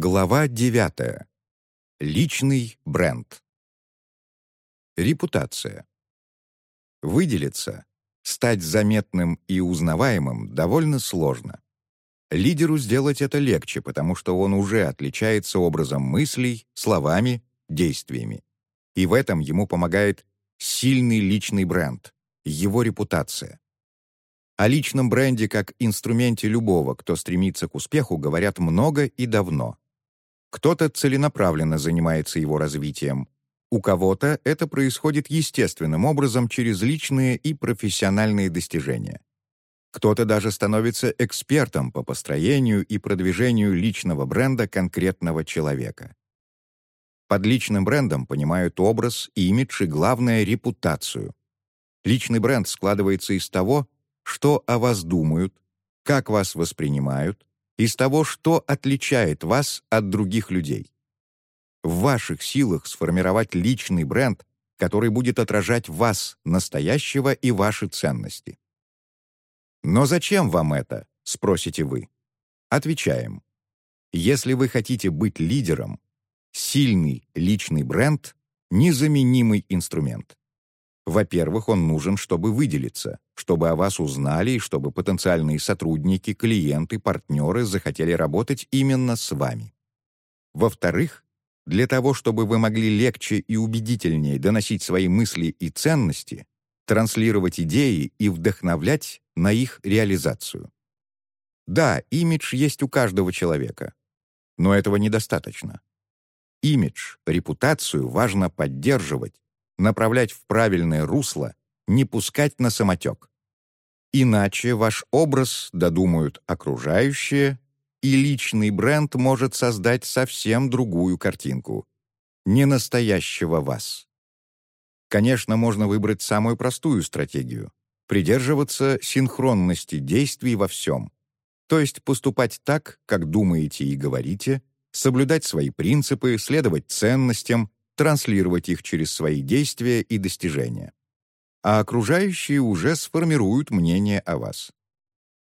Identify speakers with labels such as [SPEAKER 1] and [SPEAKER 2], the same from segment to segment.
[SPEAKER 1] Глава 9. Личный бренд. Репутация. Выделиться, стать заметным и узнаваемым довольно сложно. Лидеру сделать это легче, потому что он уже отличается образом мыслей, словами, действиями. И в этом ему помогает сильный личный бренд, его репутация. О личном бренде как инструменте любого, кто стремится к успеху, говорят много и давно. Кто-то целенаправленно занимается его развитием, у кого-то это происходит естественным образом через личные и профессиональные достижения. Кто-то даже становится экспертом по построению и продвижению личного бренда конкретного человека. Под личным брендом понимают образ, имидж и, главное, репутацию. Личный бренд складывается из того, что о вас думают, как вас воспринимают, из того, что отличает вас от других людей. В ваших силах сформировать личный бренд, который будет отражать вас, настоящего и ваши ценности. «Но зачем вам это?» — спросите вы. Отвечаем. Если вы хотите быть лидером, сильный личный бренд — незаменимый инструмент. Во-первых, он нужен, чтобы выделиться, чтобы о вас узнали и чтобы потенциальные сотрудники, клиенты, партнеры захотели работать именно с вами. Во-вторых, для того, чтобы вы могли легче и убедительнее доносить свои мысли и ценности, транслировать идеи и вдохновлять на их реализацию. Да, имидж есть у каждого человека, но этого недостаточно. Имидж, репутацию важно поддерживать, направлять в правильное русло, не пускать на самотек. Иначе ваш образ додумают окружающие, и личный бренд может создать совсем другую картинку. Не настоящего вас. Конечно, можно выбрать самую простую стратегию — придерживаться синхронности действий во всем. То есть поступать так, как думаете и говорите, соблюдать свои принципы, следовать ценностям, транслировать их через свои действия и достижения. А окружающие уже сформируют мнение о вас.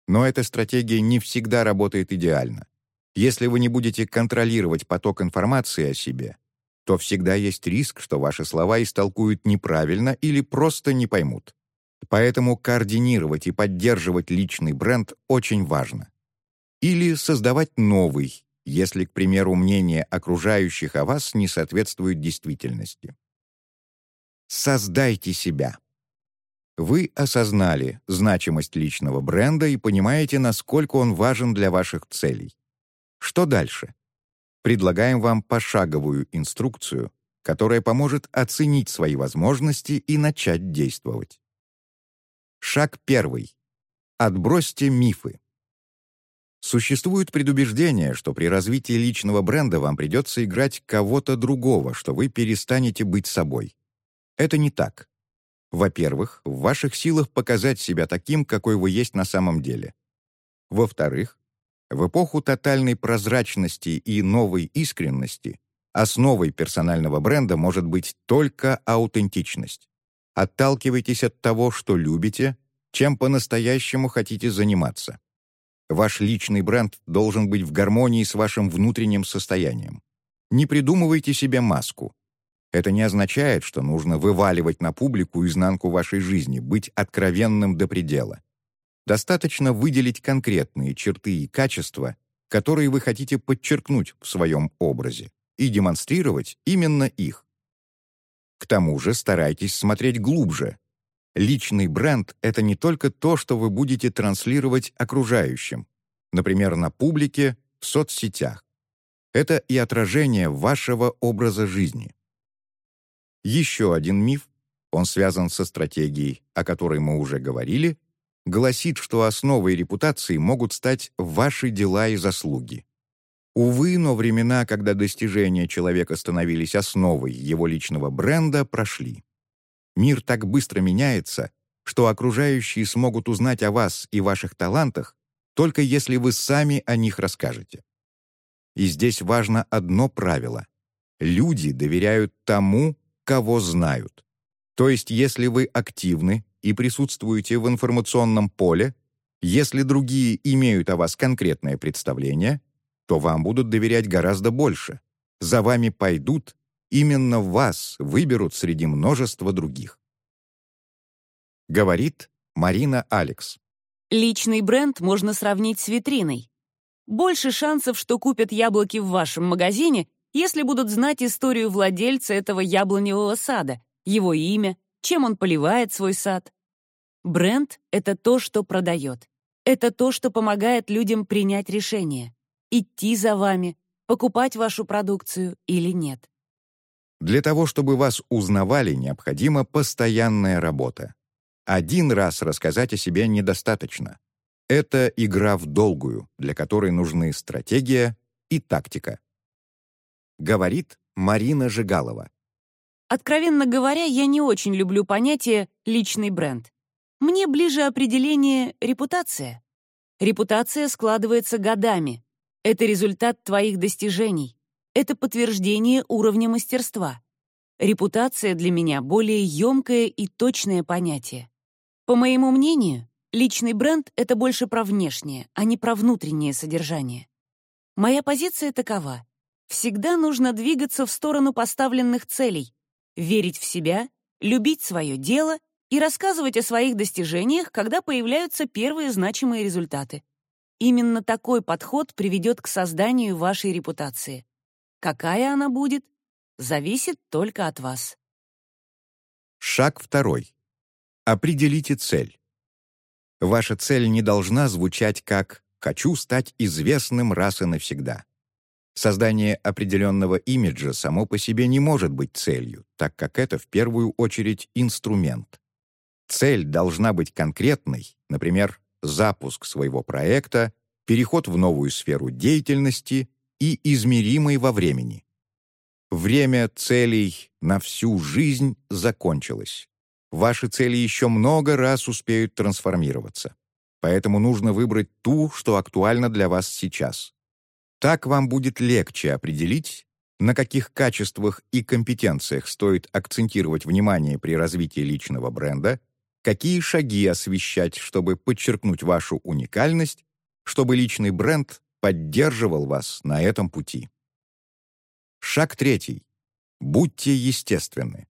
[SPEAKER 1] Но эта стратегия не всегда работает идеально. Если вы не будете контролировать поток информации о себе, то всегда есть риск, что ваши слова истолкуют неправильно или просто не поймут. Поэтому координировать и поддерживать личный бренд очень важно. Или создавать новый, если, к примеру, мнение окружающих о вас не соответствует действительности. Создайте себя. Вы осознали значимость личного бренда и понимаете, насколько он важен для ваших целей. Что дальше? предлагаем вам пошаговую инструкцию, которая поможет оценить свои возможности и начать действовать. Шаг первый. Отбросьте мифы. Существует предубеждение, что при развитии личного бренда вам придется играть кого-то другого, что вы перестанете быть собой. Это не так. Во-первых, в ваших силах показать себя таким, какой вы есть на самом деле. Во-вторых, в эпоху тотальной прозрачности и новой искренности основой персонального бренда может быть только аутентичность. Отталкивайтесь от того, что любите, чем по-настоящему хотите заниматься. Ваш личный бренд должен быть в гармонии с вашим внутренним состоянием. Не придумывайте себе маску. Это не означает, что нужно вываливать на публику изнанку вашей жизни, быть откровенным до предела. Достаточно выделить конкретные черты и качества, которые вы хотите подчеркнуть в своем образе, и демонстрировать именно их. К тому же старайтесь смотреть глубже. Личный бренд — это не только то, что вы будете транслировать окружающим, например, на публике, в соцсетях. Это и отражение вашего образа жизни. Еще один миф, он связан со стратегией, о которой мы уже говорили, гласит, что основой репутации могут стать ваши дела и заслуги. Увы, но времена, когда достижения человека становились основой его личного бренда, прошли. Мир так быстро меняется, что окружающие смогут узнать о вас и ваших талантах только если вы сами о них расскажете. И здесь важно одно правило. Люди доверяют тому, кого знают. То есть, если вы активны, и присутствуете в информационном поле, если другие имеют о вас конкретное представление, то вам будут доверять гораздо больше. За вами пойдут, именно вас выберут среди множества других. Говорит Марина Алекс.
[SPEAKER 2] Личный бренд можно сравнить с витриной. Больше шансов, что купят яблоки в вашем магазине, если будут знать историю владельца этого яблоневого сада, его имя, чем он поливает свой сад. Бренд — это то, что продает. Это то, что помогает людям принять решение. Идти за вами, покупать вашу продукцию или нет.
[SPEAKER 1] Для того, чтобы вас узнавали, необходима постоянная работа. Один раз рассказать о себе недостаточно. Это игра в долгую, для которой нужны стратегия и тактика. Говорит Марина Жигалова.
[SPEAKER 2] Откровенно говоря, я не очень люблю понятие «личный бренд». Мне ближе определение «репутация». Репутация складывается годами. Это результат твоих достижений. Это подтверждение уровня мастерства. Репутация для меня более емкое и точное понятие. По моему мнению, личный бренд — это больше про внешнее, а не про внутреннее содержание. Моя позиция такова. Всегда нужно двигаться в сторону поставленных целей, верить в себя, любить свое дело и рассказывать о своих достижениях, когда появляются первые значимые результаты. Именно такой подход приведет к созданию вашей репутации. Какая она будет, зависит только от вас.
[SPEAKER 1] Шаг второй. Определите цель. Ваша цель не должна звучать как «хочу стать известным раз и навсегда». Создание определенного имиджа само по себе не может быть целью, так как это в первую очередь инструмент. Цель должна быть конкретной, например, запуск своего проекта, переход в новую сферу деятельности и измеримой во времени. Время целей на всю жизнь закончилось ваши цели еще много раз успеют трансформироваться. Поэтому нужно выбрать ту, что актуальна для вас сейчас. Так вам будет легче определить, на каких качествах и компетенциях стоит акцентировать внимание при развитии личного бренда, какие шаги освещать, чтобы подчеркнуть вашу уникальность, чтобы личный бренд поддерживал вас на этом пути. Шаг третий. Будьте естественны.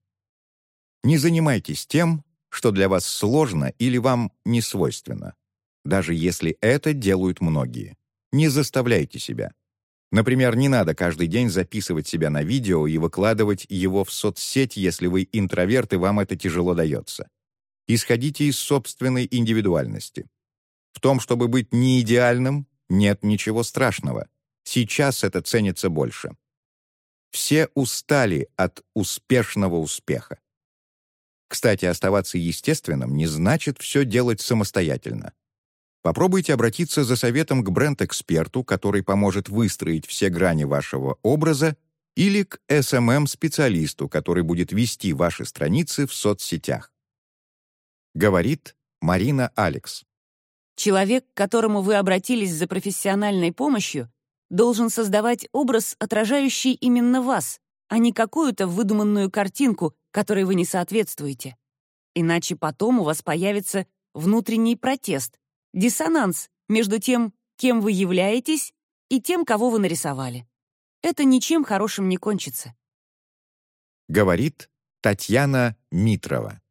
[SPEAKER 1] Не занимайтесь тем, что для вас сложно или вам не свойственно, даже если это делают многие. Не заставляйте себя. Например, не надо каждый день записывать себя на видео и выкладывать его в соцсеть, если вы интроверт и вам это тяжело дается. Исходите из собственной индивидуальности. В том, чтобы быть не идеальным, нет ничего страшного. Сейчас это ценится больше. Все устали от успешного успеха. Кстати, оставаться естественным не значит все делать самостоятельно. Попробуйте обратиться за советом к бренд-эксперту, который поможет выстроить все грани вашего образа, или к SMM-специалисту, который будет вести ваши страницы в соцсетях. Говорит Марина Алекс.
[SPEAKER 2] Человек, к которому вы обратились за профессиональной помощью, должен создавать образ, отражающий именно вас, а не какую-то выдуманную картинку, которой вы не соответствуете. Иначе потом у вас появится внутренний протест, диссонанс между тем, кем вы являетесь, и тем, кого вы нарисовали. Это ничем хорошим не кончится.
[SPEAKER 1] Говорит Татьяна Митрова.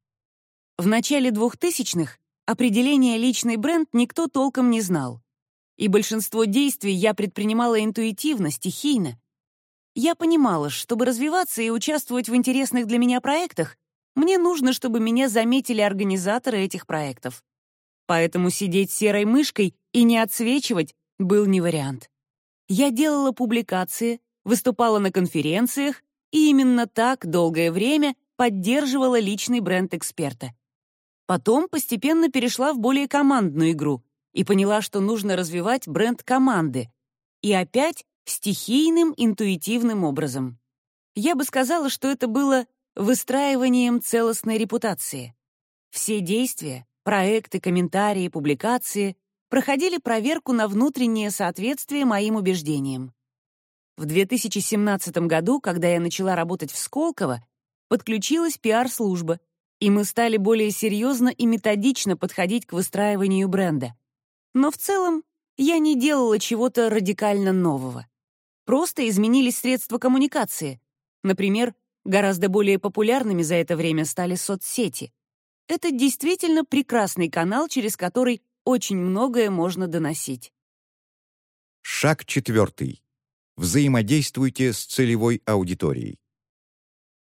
[SPEAKER 2] В начале 2000-х определение «личный бренд» никто толком не знал. И большинство действий я предпринимала интуитивно, стихийно, я понимала, чтобы развиваться и участвовать в интересных для меня проектах, мне нужно, чтобы меня заметили организаторы этих проектов. Поэтому сидеть серой мышкой и не отсвечивать был не вариант. Я делала публикации, выступала на конференциях и именно так долгое время поддерживала личный бренд эксперта. Потом постепенно перешла в более командную игру и поняла, что нужно развивать бренд команды. И опять стихийным, интуитивным образом. Я бы сказала, что это было выстраиванием целостной репутации. Все действия, проекты, комментарии, публикации проходили проверку на внутреннее соответствие моим убеждениям. В 2017 году, когда я начала работать в Сколково, подключилась пиар-служба, и мы стали более серьезно и методично подходить к выстраиванию бренда. Но в целом я не делала чего-то радикально нового. Просто изменились средства коммуникации. Например, гораздо более популярными за это время стали соцсети. Это действительно прекрасный канал, через который очень многое можно доносить.
[SPEAKER 1] Шаг четвертый. Взаимодействуйте с целевой аудиторией.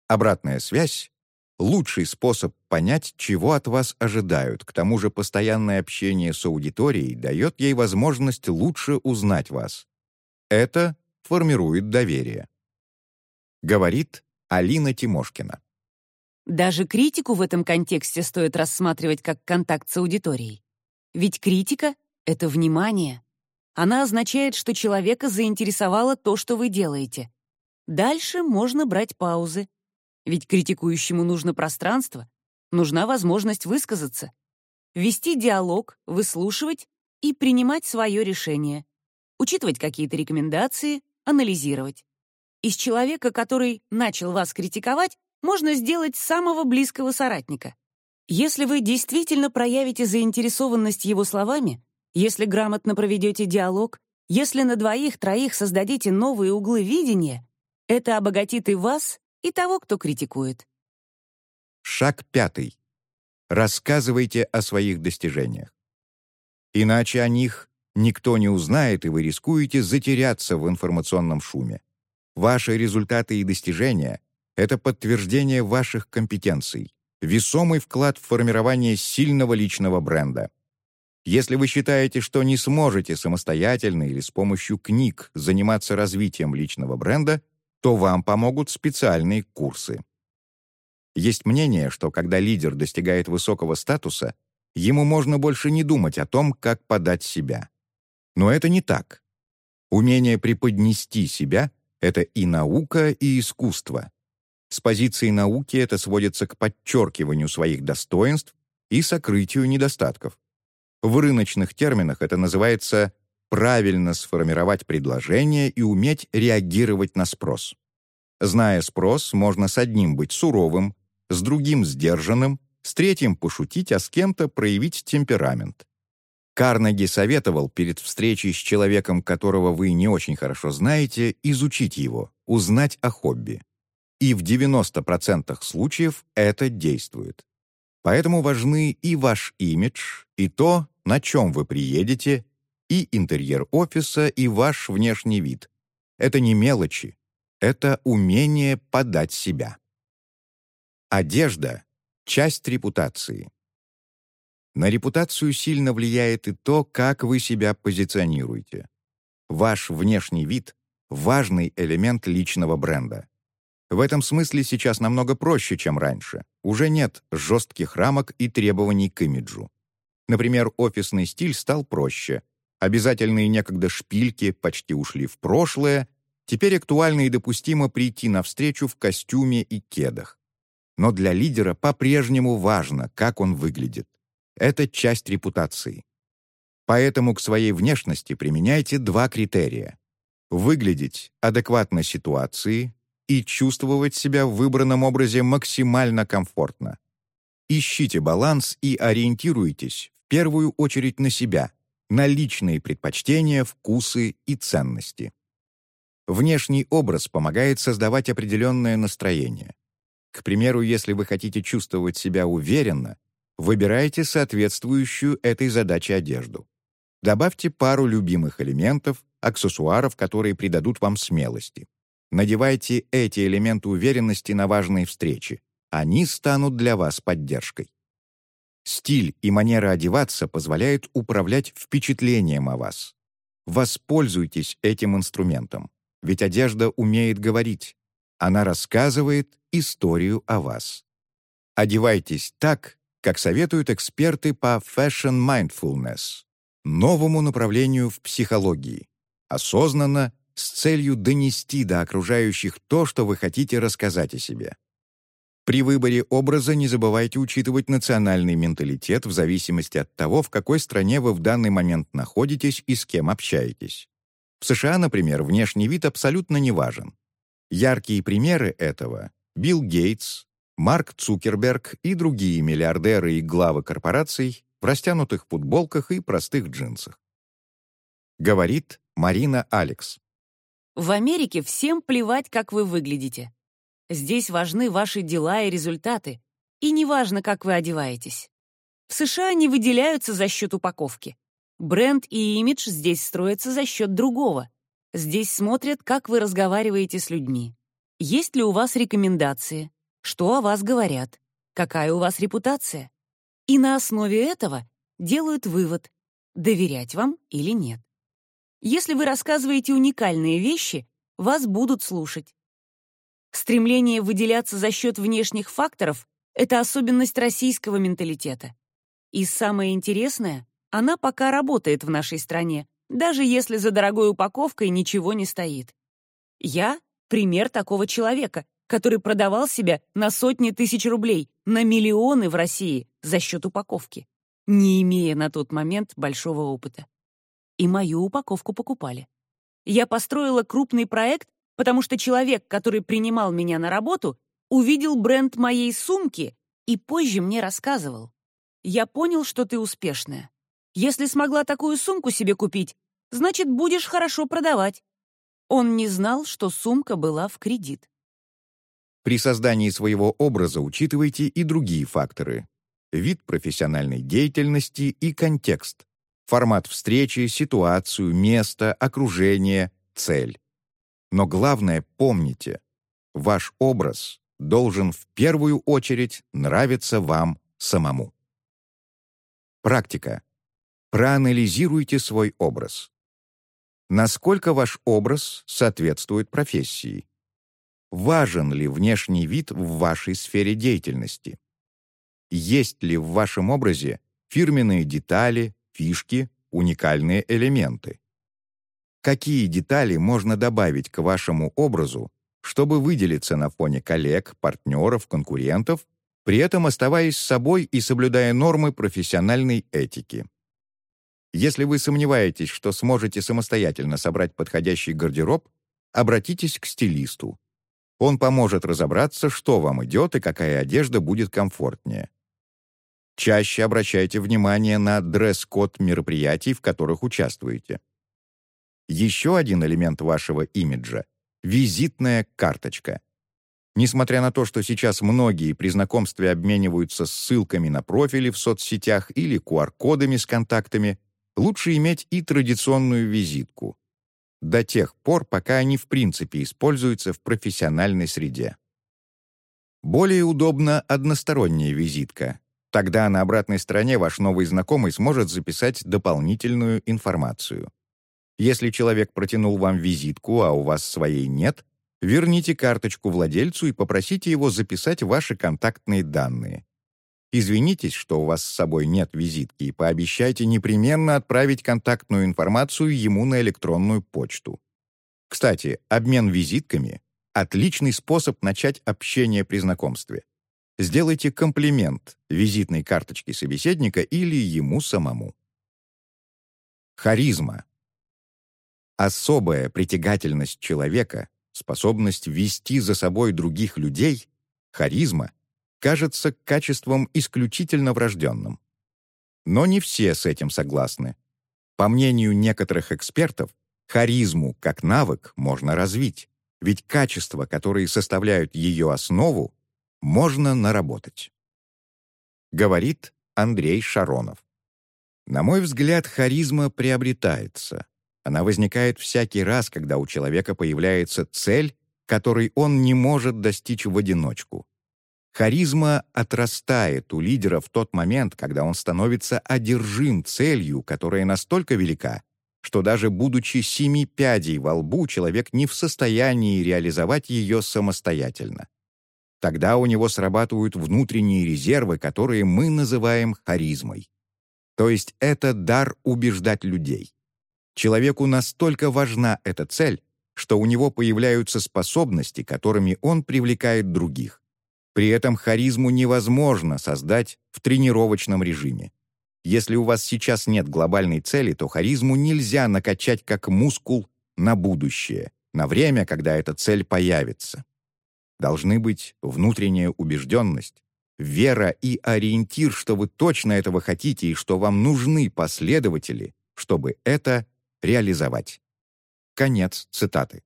[SPEAKER 1] Обратная связь — лучший способ понять, чего от вас ожидают. К тому же постоянное общение с аудиторией дает ей возможность лучше узнать вас. Это формирует доверие. Говорит Алина Тимошкина.
[SPEAKER 2] Даже критику в этом контексте стоит рассматривать как контакт с аудиторией. Ведь критика — это внимание. Она означает, что человека заинтересовало то, что вы делаете. Дальше можно брать паузы. Ведь критикующему нужно пространство, нужна возможность высказаться, вести диалог, выслушивать и принимать свое решение, учитывать какие-то рекомендации, анализировать. Из человека, который начал вас критиковать, можно сделать самого близкого соратника. Если вы действительно проявите заинтересованность его словами, если грамотно проведете диалог, если на двоих-троих создадите новые углы видения, это обогатит и вас, и того, кто критикует.
[SPEAKER 1] Шаг пятый. Рассказывайте о своих достижениях. Иначе о них никто не узнает, и вы рискуете затеряться в информационном шуме. Ваши результаты и достижения это подтверждение ваших компетенций, весомый вклад в формирование сильного личного бренда. Если вы считаете, что не сможете самостоятельно или с помощью книг заниматься развитием личного бренда, то вам помогут специальные курсы. Есть мнение, что когда лидер достигает высокого статуса, ему можно больше не думать о том, как подать себя. Но это не так. Умение преподнести себя — это и наука, и искусство. С позиции науки это сводится к подчеркиванию своих достоинств и сокрытию недостатков. В рыночных терминах это называется правильно сформировать предложение и уметь реагировать на спрос. Зная спрос, можно с одним быть суровым, с другим сдержанным, с третьим пошутить, а с кем-то проявить темперамент. Карнеги советовал перед встречей с человеком, которого вы не очень хорошо знаете, изучить его, узнать о хобби и в 90% случаев это действует. Поэтому важны и ваш имидж, и то, на чем вы приедете, и интерьер офиса, и ваш внешний вид. Это не мелочи, это умение подать себя. Одежда — часть репутации. На репутацию сильно влияет и то, как вы себя позиционируете. Ваш внешний вид — важный элемент личного бренда. В этом смысле сейчас намного проще, чем раньше. Уже нет жестких рамок и требований к имиджу. Например, офисный стиль стал проще. Обязательные некогда шпильки почти ушли в прошлое. Теперь актуально и допустимо прийти на встречу в костюме и кедах. Но для лидера по-прежнему важно, как он выглядит. Это часть репутации. Поэтому к своей внешности применяйте два критерия. Выглядеть адекватно ситуации, и чувствовать себя в выбранном образе максимально комфортно. Ищите баланс и ориентируйтесь в первую очередь на себя, на личные предпочтения, вкусы и ценности. Внешний образ помогает создавать определенное настроение. К примеру, если вы хотите чувствовать себя уверенно, выбирайте соответствующую этой задаче одежду. Добавьте пару любимых элементов, аксессуаров, которые придадут вам смелости. Надевайте эти элементы уверенности на важные встречи. Они станут для вас поддержкой. Стиль и манера одеваться позвляют управлять впечатлением о вас. Воспользуйтесь этим инструментом, ведь одежда умеет говорить. Она рассказывает историю о вас. Одевайтесь так, как советуют эксперты по Fashion Mindfulness, новому направлению в психологии. Осознанно с целью донести до окружающих то, что вы хотите рассказать о себе. При выборе образа не забывайте учитывать национальный менталитет в зависимости от того, в какой стране вы в данный момент находитесь и с кем общаетесь. В США, например, внешний вид абсолютно не важен. Яркие примеры этого — Билл Гейтс, Марк Цукерберг и другие миллиардеры и главы корпораций в растянутых футболках и простых джинсах. Говорит Марина Алекс.
[SPEAKER 2] В Америке всем плевать, как вы выглядите. Здесь важны ваши дела и результаты, и неважно, как вы одеваетесь. В США не выделяются за счет упаковки. Бренд и имидж здесь строятся за счет другого. Здесь смотрят, как вы разговариваете с людьми. Есть ли у вас рекомендации? Что о вас говорят? Какая у вас репутация? И на основе этого делают вывод, доверять вам или нет. Если вы рассказываете уникальные вещи, вас будут слушать. Стремление выделяться за счет внешних факторов — это особенность российского менталитета. И самое интересное, она пока работает в нашей стране, даже если за дорогой упаковкой ничего не стоит. Я — пример такого человека, который продавал себя на сотни тысяч рублей, на миллионы в России за счет упаковки, не имея на тот момент большого опыта. И мою упаковку покупали. Я построила крупный проект, потому что человек, который принимал меня на работу, увидел бренд моей сумки и позже мне рассказывал. «Я понял, что ты успешная. Если смогла такую сумку себе купить, значит, будешь хорошо продавать». Он не знал, что сумка была в кредит.
[SPEAKER 1] При создании своего образа учитывайте и другие факторы. Вид профессиональной деятельности и контекст. Формат встречи, ситуацию, место, окружение, цель. Но главное помните, ваш образ должен в первую очередь нравиться вам самому. Практика. Проанализируйте свой образ. Насколько ваш образ соответствует профессии? Важен ли внешний вид в вашей сфере деятельности? Есть ли в вашем образе фирменные детали, фишки, уникальные элементы? Какие детали можно добавить к вашему образу, чтобы выделиться на фоне коллег, партнеров, конкурентов, при этом оставаясь собой и соблюдая нормы профессиональной этики? Если вы сомневаетесь, что сможете самостоятельно собрать подходящий гардероб, обратитесь к стилисту. Он поможет разобраться, что вам идет и какая одежда будет комфортнее. Чаще обращайте внимание на дресс-код мероприятий, в которых участвуете. Еще один элемент вашего имиджа — визитная карточка. Несмотря на то, что сейчас многие при знакомстве обмениваются ссылками на профили в соцсетях или QR-кодами с контактами, лучше иметь и традиционную визитку до тех пор, пока они в принципе используются в профессиональной среде. Более удобна односторонняя визитка. Тогда на обратной стороне ваш новый знакомый сможет записать дополнительную информацию. Если человек протянул вам визитку, а у вас своей нет, верните карточку владельцу и попросите его записать ваши контактные данные. Извинитесь, что у вас с собой нет визитки, и пообещайте непременно отправить контактную информацию ему на электронную почту. Кстати, обмен визитками — отличный способ начать общение при знакомстве. Сделайте комплимент визитной карточке собеседника или ему самому. Харизма. Особая притягательность человека, способность вести за собой других людей — харизма — кажется качеством исключительно врожденным. Но не все с этим согласны. По мнению некоторых экспертов, харизму как навык можно развить, ведь качества, которые составляют ее основу, можно наработать. Говорит Андрей Шаронов. На мой взгляд, харизма приобретается. Она возникает всякий раз, когда у человека появляется цель, которой он не может достичь в одиночку. Харизма отрастает у лидера в тот момент, когда он становится одержим целью, которая настолько велика, что даже будучи семи пядей во лбу, человек не в состоянии реализовать ее самостоятельно. Тогда у него срабатывают внутренние резервы, которые мы называем харизмой. То есть это дар убеждать людей. Человеку настолько важна эта цель, что у него появляются способности, которыми он привлекает других. При этом харизму невозможно создать в тренировочном режиме. Если у вас сейчас нет глобальной цели, то харизму нельзя накачать как мускул на будущее, на время, когда эта цель появится. Должны быть внутренняя убежденность, вера и ориентир, что вы точно этого хотите и что вам нужны последователи, чтобы это реализовать. Конец цитаты.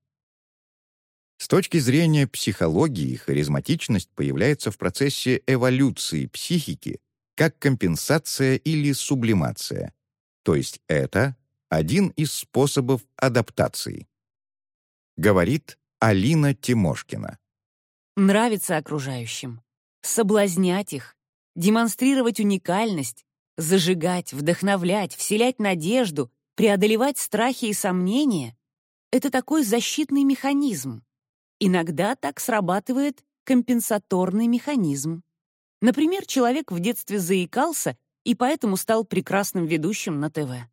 [SPEAKER 1] С точки зрения психологии, харизматичность появляется в процессе эволюции психики как компенсация или сублимация. То есть это один из способов адаптации. Говорит Алина Тимошкина.
[SPEAKER 2] Нравится окружающим. Соблазнять их, демонстрировать уникальность, зажигать, вдохновлять, вселять надежду, преодолевать страхи и сомнения — это такой защитный механизм. Иногда так срабатывает компенсаторный механизм. Например, человек в детстве заикался и поэтому стал прекрасным ведущим на ТВ.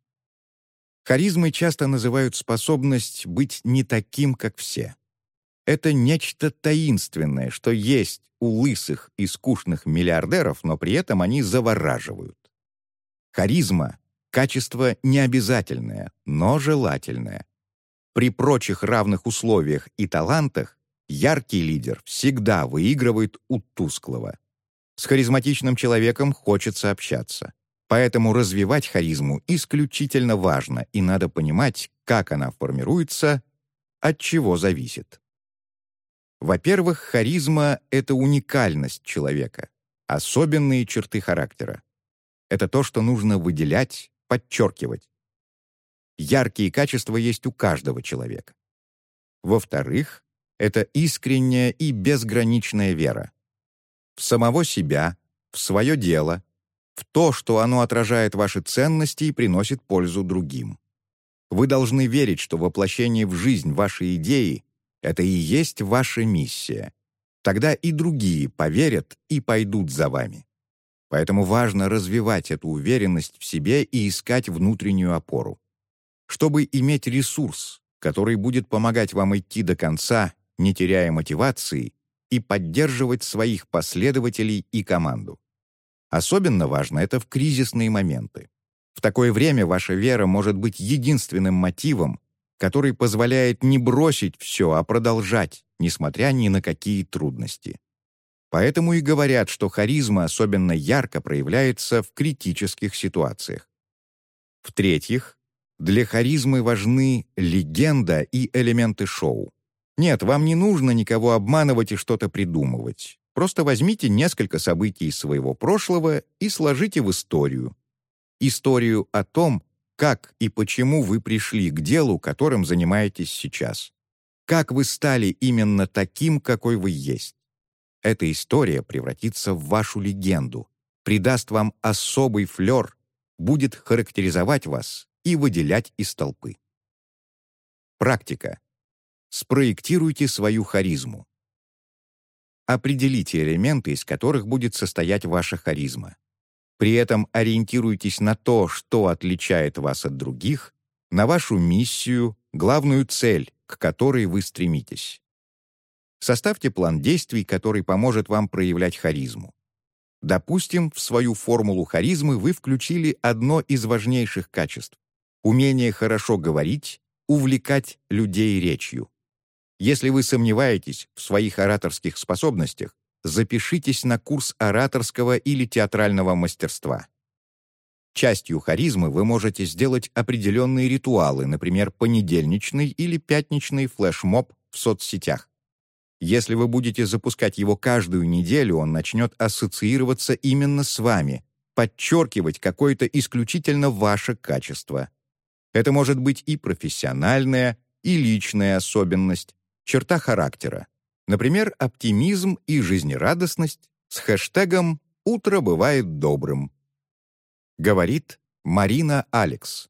[SPEAKER 1] Харизмой часто называют способность быть не таким, как все. Это нечто таинственное, что есть у лысых и скучных миллиардеров, но при этом они завораживают. Харизма — качество необязательное, но желательное. При прочих равных условиях и талантах яркий лидер всегда выигрывает у тусклого. С харизматичным человеком хочется общаться. Поэтому развивать харизму исключительно важно, и надо понимать, как она формируется, от чего зависит. Во-первых, харизма — это уникальность человека, особенные черты характера. Это то, что нужно выделять, подчеркивать. Яркие качества есть у каждого человека. Во-вторых, это искренняя и безграничная вера в самого себя, в свое дело, в то, что оно отражает ваши ценности и приносит пользу другим. Вы должны верить, что воплощение в жизнь вашей идеи — это и есть ваша миссия. Тогда и другие поверят и пойдут за вами. Поэтому важно развивать эту уверенность в себе и искать внутреннюю опору. Чтобы иметь ресурс, который будет помогать вам идти до конца, не теряя мотивации, и поддерживать своих последователей и команду. Особенно важно это в кризисные моменты. В такое время ваша вера может быть единственным мотивом, который позволяет не бросить все, а продолжать, несмотря ни на какие трудности. Поэтому и говорят, что харизма особенно ярко проявляется в критических ситуациях. В-третьих, для харизмы важны легенда и элементы шоу. Нет, вам не нужно никого обманывать и что-то придумывать. Просто возьмите несколько событий из своего прошлого и сложите в историю. Историю о том, как и почему вы пришли к делу, которым занимаетесь сейчас. Как вы стали именно таким, какой вы есть. Эта история превратится в вашу легенду, придаст вам особый флер, будет характеризовать вас и выделять из толпы. Практика. Спроектируйте свою харизму. Определите элементы, из которых будет состоять ваша харизма. При этом ориентируйтесь на то, что отличает вас от других, на вашу миссию, главную цель, к которой вы стремитесь. Составьте план действий, который поможет вам проявлять харизму. Допустим, в свою формулу харизмы вы включили одно из важнейших качеств — умение хорошо говорить, увлекать людей речью. Если вы сомневаетесь в своих ораторских способностях, запишитесь на курс ораторского или театрального мастерства. Частью харизмы вы можете сделать определенные ритуалы, например, понедельничный или пятничный флешмоб в соцсетях. Если вы будете запускать его каждую неделю, он начнет ассоциироваться именно с вами, подчеркивать какое-то исключительно ваше качество. Это может быть и профессиональная, и личная особенность, черта характера. Например, оптимизм и жизнерадостность с хэштегом «Утро бывает добрым». Говорит Марина Алекс.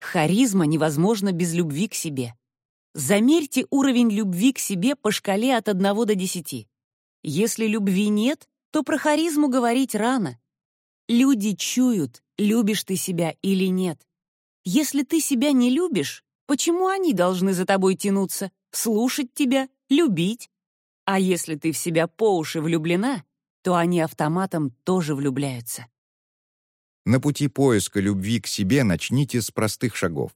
[SPEAKER 2] Харизма невозможна без любви к себе. Замерьте уровень любви к себе по шкале от 1 до 10. Если любви нет, то про харизму говорить рано. Люди чуют, любишь ты себя или нет. Если ты себя не любишь, почему они должны за тобой тянуться? слушать тебя, любить. А если ты в себя по уши влюблена, то они автоматом тоже влюбляются.
[SPEAKER 1] На пути поиска любви к себе начните с простых шагов.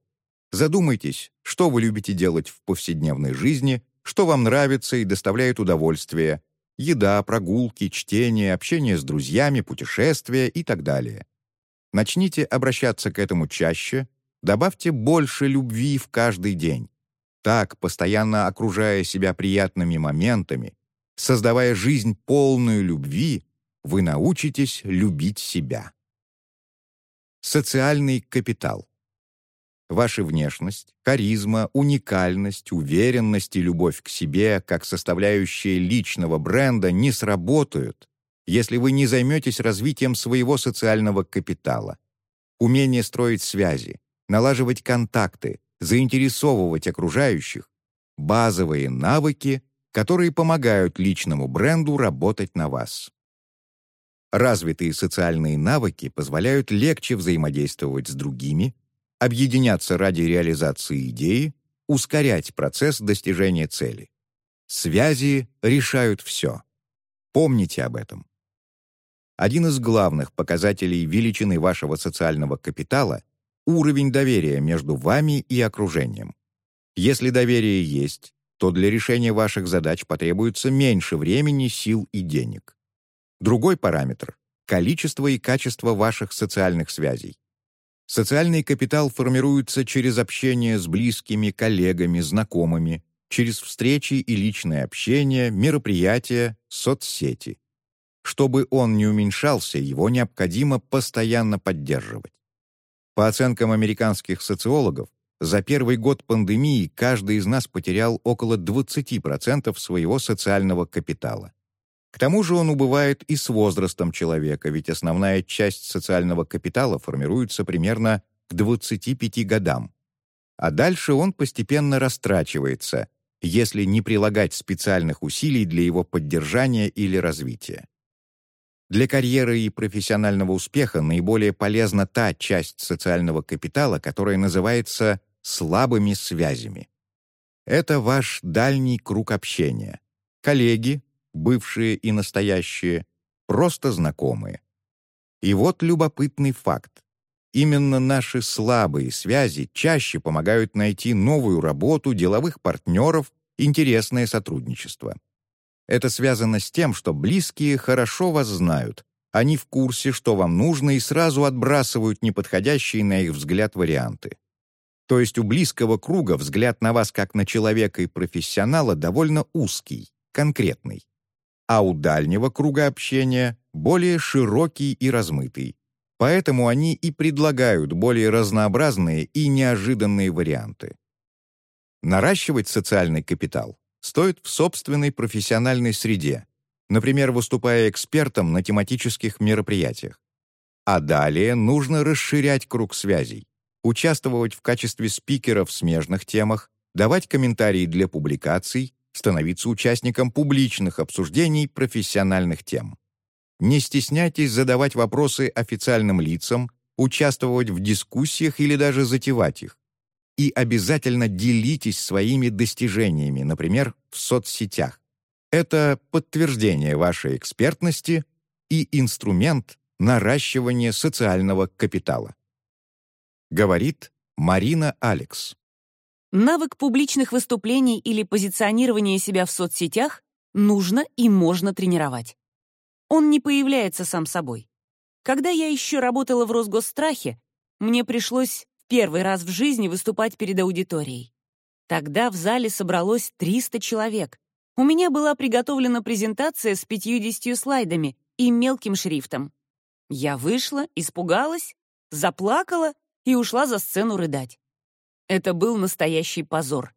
[SPEAKER 1] Задумайтесь, что вы любите делать в повседневной жизни, что вам нравится и доставляет удовольствие. Еда, прогулки, чтение, общение с друзьями, путешествия и так далее. Начните обращаться к этому чаще, добавьте больше любви в каждый день. Так, постоянно окружая себя приятными моментами, создавая жизнь полную любви, вы научитесь любить себя. Социальный капитал. Ваша внешность, харизма, уникальность, уверенность и любовь к себе как составляющие личного бренда не сработают, если вы не займетесь развитием своего социального капитала. Умение строить связи, налаживать контакты, заинтересовывать окружающих — базовые навыки, которые помогают личному бренду работать на вас. Развитые социальные навыки позволяют легче взаимодействовать с другими, объединяться ради реализации идеи, ускорять процесс достижения цели. Связи решают все. Помните об этом. Один из главных показателей величины вашего социального капитала — уровень доверия между вами и окружением. Если доверие есть, то для решения ваших задач потребуется меньше времени, сил и денег. Другой параметр — количество и качество ваших социальных связей. Социальный капитал формируется через общение с близкими, коллегами, знакомыми, через встречи и личное общение, мероприятия, соцсети. Чтобы он не уменьшался, его необходимо постоянно поддерживать. По оценкам американских социологов, за первый год пандемии каждый из нас потерял около 20% своего социального капитала. К тому же он убывает и с возрастом человека, ведь основная часть социального капитала формируется примерно к 25 годам. А дальше он постепенно растрачивается, если не прилагать специальных усилий для его поддержания или развития. Для карьеры и профессионального успеха наиболее полезна та часть социального капитала, которая называется слабыми связями. Это ваш дальний круг общения. Коллеги, бывшие и настоящие, просто знакомые. И вот любопытный факт. Именно наши слабые связи чаще помогают найти новую работу, деловых партнеров, интересное сотрудничество. Это связано с тем, что близкие хорошо вас знают, они в курсе, что вам нужно, и сразу отбрасывают неподходящие на их взгляд варианты. То есть у близкого круга взгляд на вас как на человека и профессионала довольно узкий, конкретный а у дальнего круга общения более широкий и размытый. Поэтому они и предлагают более разнообразные и неожиданные варианты. Наращивать социальный капитал стоит в собственной профессиональной среде, например, выступая экспертом на тематических мероприятиях. А далее нужно расширять круг связей, участвовать в качестве спикера в смежных темах, давать комментарии для публикаций становиться участником публичных обсуждений профессиональных тем. Не стесняйтесь задавать вопросы официальным лицам, участвовать в дискуссиях или даже затевать их. И обязательно делитесь своими достижениями, например, в соцсетях. Это подтверждение вашей экспертности и инструмент наращивания социального капитала. Говорит Марина Алекс.
[SPEAKER 2] Навык публичных выступлений или позиционирования себя в соцсетях нужно и можно тренировать. Он не появляется сам собой. Когда я еще работала в Росгосстрахе, мне пришлось в первый раз в жизни выступать перед аудиторией. Тогда в зале собралось 300 человек. У меня была приготовлена презентация с 50 слайдами и мелким шрифтом. Я вышла, испугалась, заплакала и ушла за сцену рыдать. Это был настоящий позор.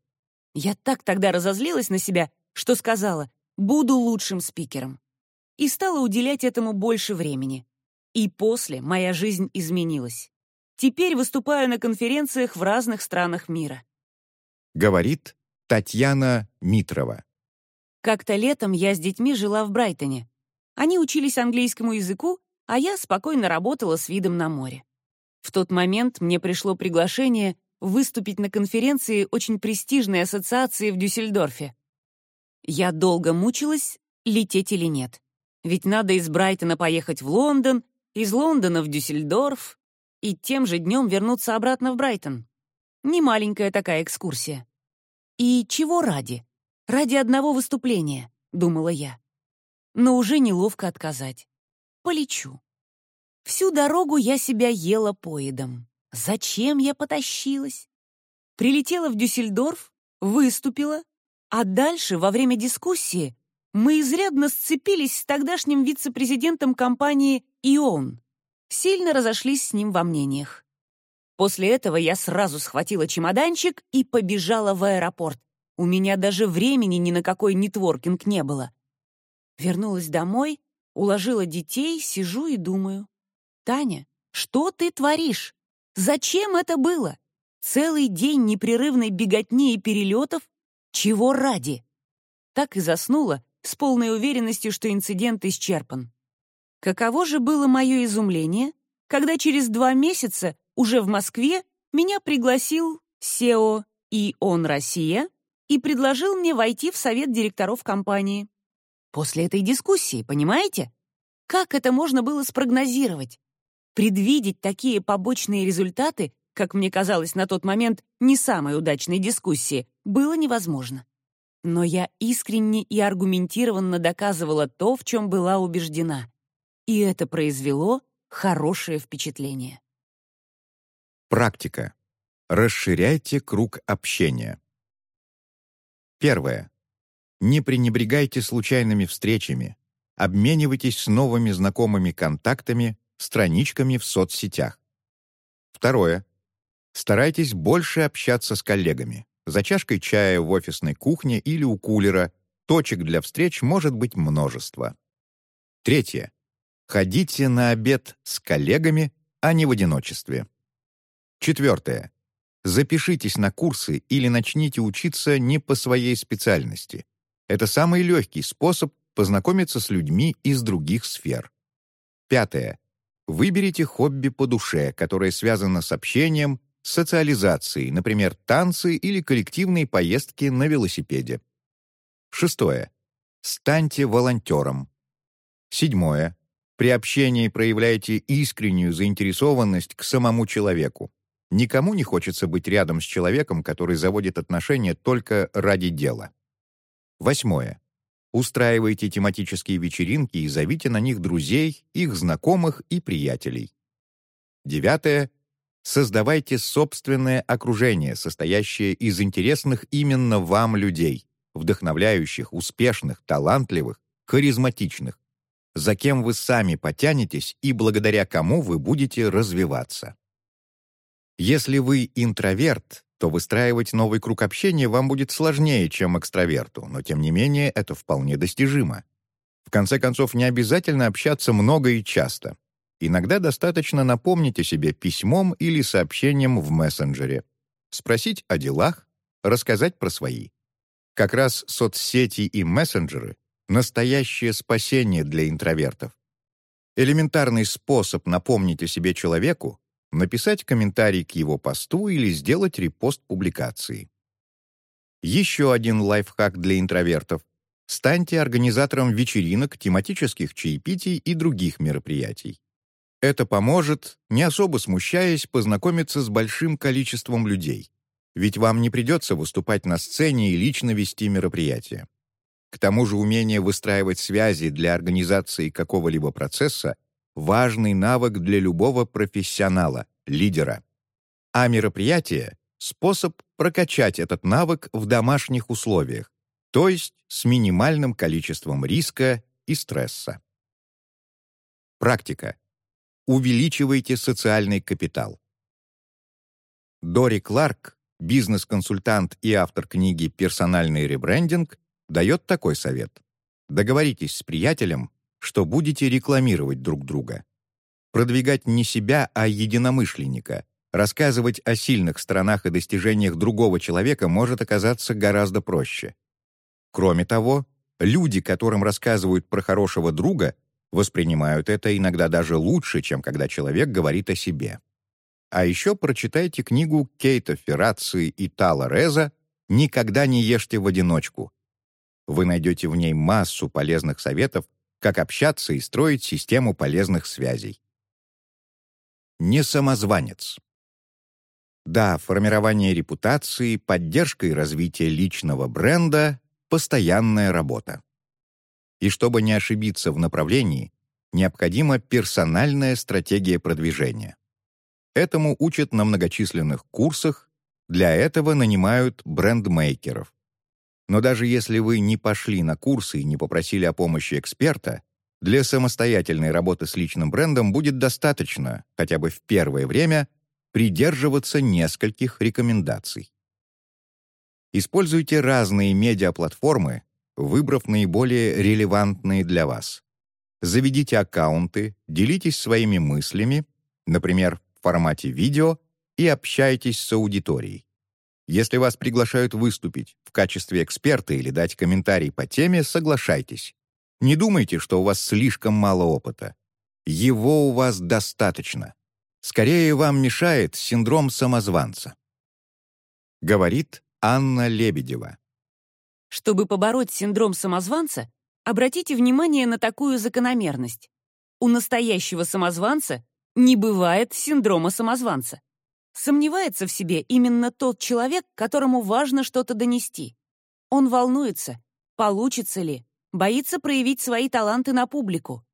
[SPEAKER 2] Я так тогда разозлилась на себя, что сказала «буду лучшим спикером» и стала уделять этому больше времени. И после моя жизнь изменилась. Теперь выступаю на конференциях в разных странах мира.
[SPEAKER 1] Говорит Татьяна Митрова.
[SPEAKER 2] Как-то летом я с детьми жила в Брайтоне. Они учились английскому языку, а я спокойно работала с видом на море. В тот момент мне пришло приглашение выступить на конференции очень престижной ассоциации в Дюссельдорфе. Я долго мучилась, лететь или нет. Ведь надо из Брайтона поехать в Лондон, из Лондона в Дюссельдорф и тем же днем вернуться обратно в Брайтон. Не маленькая такая экскурсия. И чего ради? Ради одного выступления, думала я. Но уже неловко отказать. Полечу. Всю дорогу я себя ела поедом. Зачем я потащилась? Прилетела в Дюссельдорф, выступила, а дальше, во время дискуссии, мы изрядно сцепились с тогдашним вице-президентом компании «Ион». Сильно разошлись с ним во мнениях. После этого я сразу схватила чемоданчик и побежала в аэропорт. У меня даже времени ни на какой нетворкинг не было. Вернулась домой, уложила детей, сижу и думаю. «Таня, что ты творишь? Зачем это было? Целый день непрерывной беготни и перелетов? Чего ради?» Так и заснула, с полной уверенностью, что инцидент исчерпан. Каково же было мое изумление, когда через два месяца, уже в Москве, меня пригласил SEO и он Россия и предложил мне войти в совет директоров компании. После этой дискуссии, понимаете? Как это можно было спрогнозировать? Предвидеть такие побочные результаты, как мне казалось на тот момент не самой удачной дискуссии, было невозможно. Но я искренне и аргументированно доказывала то, в чем была убеждена. И это произвело хорошее впечатление.
[SPEAKER 1] Практика. Расширяйте круг общения. Первое. Не пренебрегайте случайными встречами. Обменивайтесь с новыми знакомыми контактами, страничками в соцсетях. Второе. Старайтесь больше общаться с коллегами. За чашкой чая в офисной кухне или у кулера точек для встреч может быть множество. Третье. Ходите на обед с коллегами, а не в одиночестве. Четвертое. Запишитесь на курсы или начните учиться не по своей специальности. Это самый легкий способ познакомиться с людьми из других сфер. Пятое. Выберите хобби по душе, которое связано с общением, социализацией, например, танцы или коллективные поездки на велосипеде. Шестое. Станьте волонтером. Седьмое. При общении проявляйте искреннюю заинтересованность к самому человеку. Никому не хочется быть рядом с человеком, который заводит отношения только ради дела. Восьмое. Устраивайте тематические вечеринки и зовите на них друзей, их знакомых и приятелей. Девятое. Создавайте собственное окружение, состоящее из интересных именно вам людей, вдохновляющих, успешных, талантливых, харизматичных, за кем вы сами потянетесь и благодаря кому вы будете развиваться. Если вы интроверт, то выстраивать новый круг общения вам будет сложнее, чем экстраверту, но тем не менее это вполне достижимо. В конце концов, не обязательно общаться много и часто. Иногда достаточно напомнить о себе письмом или сообщением в мессенджере, спросить о делах, рассказать про свои. Как раз соцсети и мессенджеры — настоящее спасение для интровертов. Элементарный способ напомнить о себе человеку — написать комментарий к его посту или сделать репост публикации. Еще один лайфхак для интровертов — станьте организатором вечеринок, тематических чаепитий и других мероприятий. Это поможет, не особо смущаясь, познакомиться с большим количеством людей. Ведь вам не придется выступать на сцене и лично вести мероприятие. К тому же умение выстраивать связи для организации какого-либо процесса — важный навык для любого профессионала, лидера. А мероприятие — способ прокачать этот навык в домашних условиях, то есть с минимальным количеством риска и стресса. Практика увеличивайте социальный капитал. Дори Кларк, бизнес-консультант и автор книги «Персональный ребрендинг», дает такой совет. Договоритесь с приятелем, что будете рекламировать друг друга. Продвигать не себя, а единомышленника. Рассказывать о сильных сторонах и достижениях другого человека может оказаться гораздо проще. Кроме того, люди, которым рассказывают про хорошего друга, воспринимают это иногда даже лучше, чем когда человек говорит о себе. А еще прочитайте книгу Кейта Ферраци и Тала Реза «Никогда не ешьте в одиночку». Вы найдете в ней массу полезных советов, как общаться и строить систему полезных связей. Не самозванец. Да, формирование репутации, поддержка и развитие личного бренда — постоянная работа. И чтобы не ошибиться в направлении, необходима персональная стратегия продвижения. Этому учат на многочисленных курсах, для этого нанимают брендмейкеров. Но даже если вы не пошли на курсы и не попросили о помощи эксперта, для самостоятельной работы с личным брендом будет достаточно, хотя бы в первое время, придерживаться нескольких рекомендаций. Используйте разные медиаплатформы, выбрав наиболее релевантные для вас. Заведите аккаунты, делитесь своими мыслями, например, в формате видео, и общайтесь с аудиторией. Если вас приглашают выступить в качестве эксперта или дать комментарий по теме, соглашайтесь. Не думайте, что у вас слишком мало опыта. Его у вас достаточно. Скорее вам мешает синдром самозванца. Говорит Анна Лебедева.
[SPEAKER 2] Чтобы побороть синдром самозванца, обратите внимание на такую закономерность. У настоящего самозванца не бывает синдрома самозванца. Сомневается в себе именно тот человек, которому важно что-то донести. Он волнуется, получится ли, боится проявить свои таланты на публику.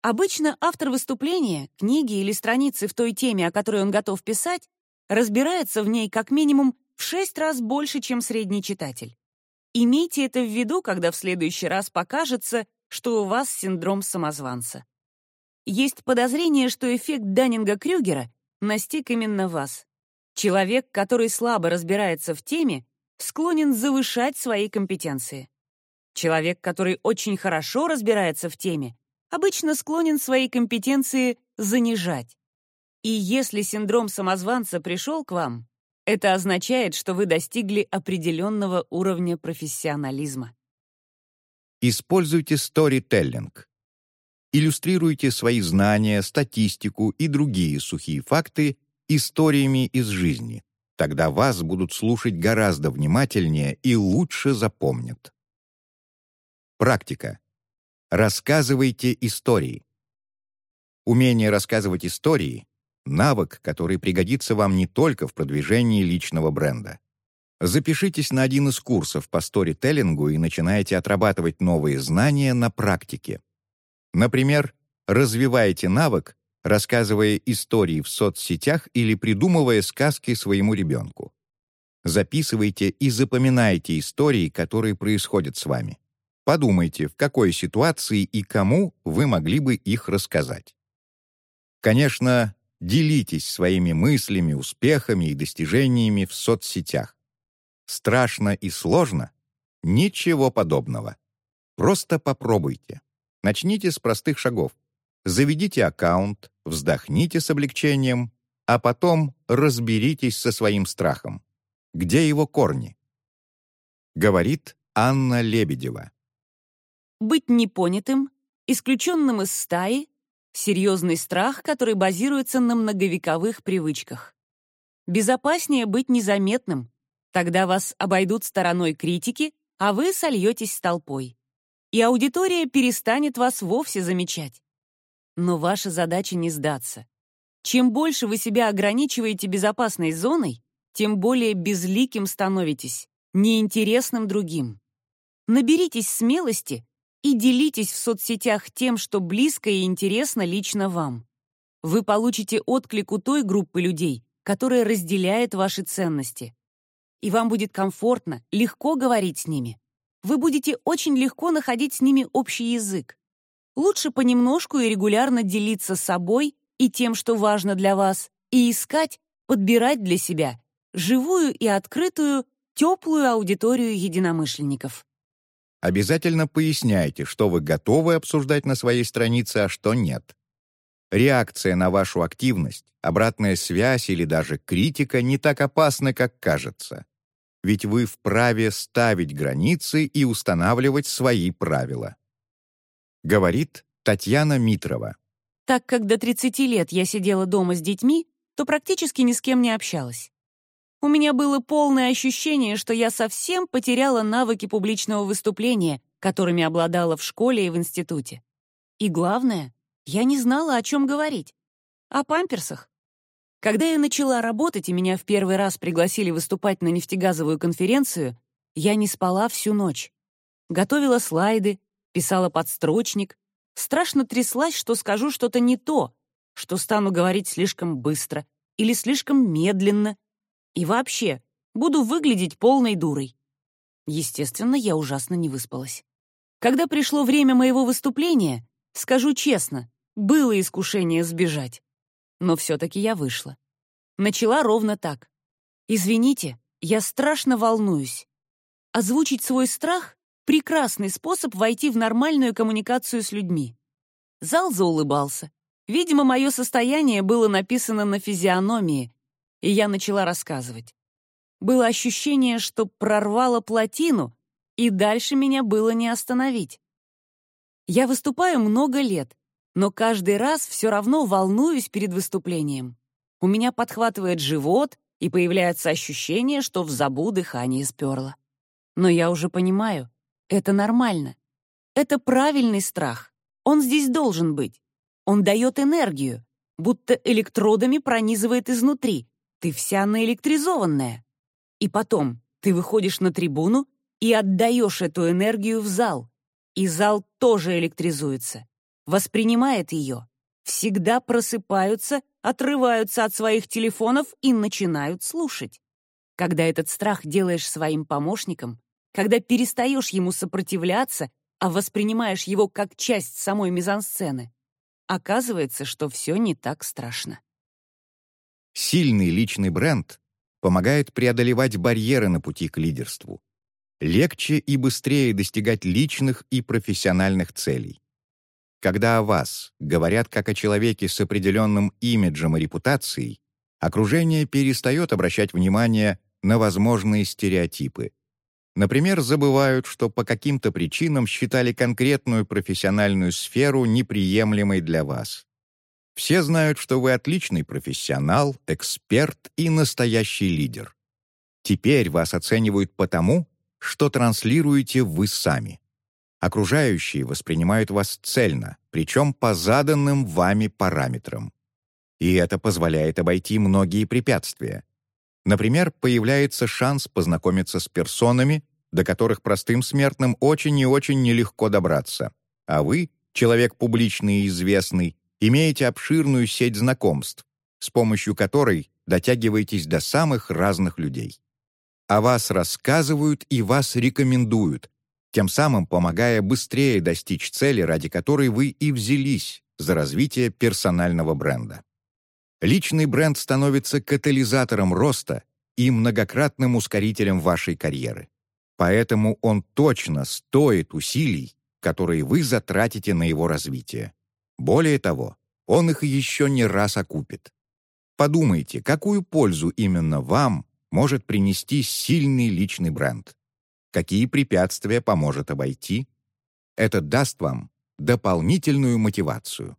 [SPEAKER 2] Обычно автор выступления, книги или страницы в той теме, о которой он готов писать, разбирается в ней как минимум в шесть раз больше, чем средний читатель. Имейте это в виду, когда в следующий раз покажется, что у вас синдром самозванца. Есть подозрение, что эффект Даннинга-Крюгера настиг именно вас. Человек, который слабо разбирается в теме, склонен завышать свои компетенции. Человек, который очень хорошо разбирается в теме, обычно склонен свои компетенции занижать. И если синдром самозванца пришел к вам, это означает, что вы достигли определенного уровня профессионализма.
[SPEAKER 1] Используйте сторителлинг иллюстрируйте свои знания, статистику и другие сухие факты историями из жизни. Тогда вас будут слушать гораздо внимательнее и лучше запомнят. Практика. Рассказывайте истории. Умение рассказывать истории — навык, который пригодится вам не только в продвижении личного бренда. Запишитесь на один из курсов по сторителлингу и начинайте отрабатывать новые знания на практике. Например, развивайте навык, рассказывая истории в соцсетях или придумывая сказки своему ребенку. Записывайте и запоминайте истории, которые происходят с вами. Подумайте, в какой ситуации и кому вы могли бы их рассказать. Конечно, делитесь своими мыслями, успехами и достижениями в соцсетях. Страшно и сложно? Ничего подобного. Просто попробуйте. Начните с простых шагов. Заведите аккаунт, вздохните с облегчением, а потом разберитесь со своим страхом. Где его корни? Говорит Анна Лебедева.
[SPEAKER 2] Быть непонятым, исключенным из стаи — серьезный страх, который базируется на многовековых привычках. Безопаснее быть незаметным, тогда вас обойдут стороной критики, а вы сольетесь с толпой и аудитория перестанет вас вовсе замечать. Но ваша задача не сдаться. Чем больше вы себя ограничиваете безопасной зоной, тем более безликим становитесь, неинтересным другим. Наберитесь смелости и делитесь в соцсетях тем, что близко и интересно лично вам. Вы получите отклик у той группы людей, которая разделяет ваши ценности. И вам будет комфортно, легко говорить с ними вы будете очень легко находить с ними общий язык. Лучше понемножку и регулярно делиться собой и тем, что важно для вас, и искать, подбирать для себя живую и открытую, теплую аудиторию единомышленников.
[SPEAKER 1] Обязательно поясняйте, что вы готовы обсуждать на своей странице, а что нет. Реакция на вашу активность, обратная связь или даже критика не так опасны, как кажется ведь вы вправе ставить границы и устанавливать свои правила. Говорит Татьяна Митрова.
[SPEAKER 2] Так как до 30 лет я сидела дома с детьми, то практически ни с кем не общалась. У меня было полное ощущение, что я совсем потеряла навыки публичного выступления, которыми обладала в школе и в институте. И главное, я не знала, о чем говорить. О памперсах. Когда я начала работать и меня в первый раз пригласили выступать на нефтегазовую конференцию, я не спала всю ночь. Готовила слайды, писала подстрочник, страшно тряслась, что скажу что-то не то, что стану говорить слишком быстро, или слишком медленно. И вообще, буду выглядеть полной дурой. Естественно, я ужасно не выспалась. Когда пришло время моего выступления, скажу честно, было искушение сбежать. Но все-таки я вышла. Начала ровно так. «Извините, я страшно волнуюсь. Озвучить свой страх — прекрасный способ войти в нормальную коммуникацию с людьми». Зал заулыбался. Видимо, мое состояние было написано на физиономии, и я начала рассказывать. Было ощущение, что прорвало плотину, и дальше меня было не остановить. Я выступаю много лет, но каждый раз все равно волнуюсь перед выступлением. У меня подхватывает живот, и появляется ощущение, что в забу дыхание сперло. Но я уже понимаю, это нормально. Это правильный страх. Он здесь должен быть. Он дает энергию, будто электродами пронизывает изнутри. Ты вся наэлектризованная. И потом ты выходишь на трибуну и отдаешь эту энергию в зал. И зал тоже электризуется, воспринимает ее, всегда просыпаются, отрываются от своих телефонов и начинают слушать. Когда этот страх делаешь своим помощником, когда перестаешь ему сопротивляться, а воспринимаешь его как часть самой мизансцены, оказывается, что все не так страшно.
[SPEAKER 1] Сильный личный бренд помогает преодолевать барьеры на пути к лидерству. Легче и быстрее достигать личных и профессиональных целей. Когда о вас говорят как о человеке с определенным имиджем и репутацией, окружение перестает обращать внимание на возможные стереотипы. Например, забывают, что по каким-то причинам считали конкретную профессиональную сферу неприемлемой для вас. Все знают, что вы отличный профессионал, эксперт и настоящий лидер. Теперь вас оценивают потому, что транслируете вы сами. Окружающие воспринимают вас цельно, причем по заданным вами параметрам. И это позволяет обойти многие препятствия. Например, появляется шанс познакомиться с персонами, до которых простым смертным очень и очень нелегко добраться. А вы, человек публичный и известный, имеете обширную сеть знакомств, с помощью которой дотягиваетесь до самых разных людей. О вас рассказывают и вас рекомендуют, тем самым помогая быстрее достичь цели, ради которой вы и взялись за развитие персонального бренда. Личный бренд становится катализатором роста и многократным ускорителем вашей карьеры. Поэтому он точно стоит усилий, которые вы затратите на его развитие. Более того, он их еще не раз окупит. Подумайте, какую пользу именно вам может принести сильный личный бренд. Какие препятствия поможет обойти? Это даст вам дополнительную мотивацию.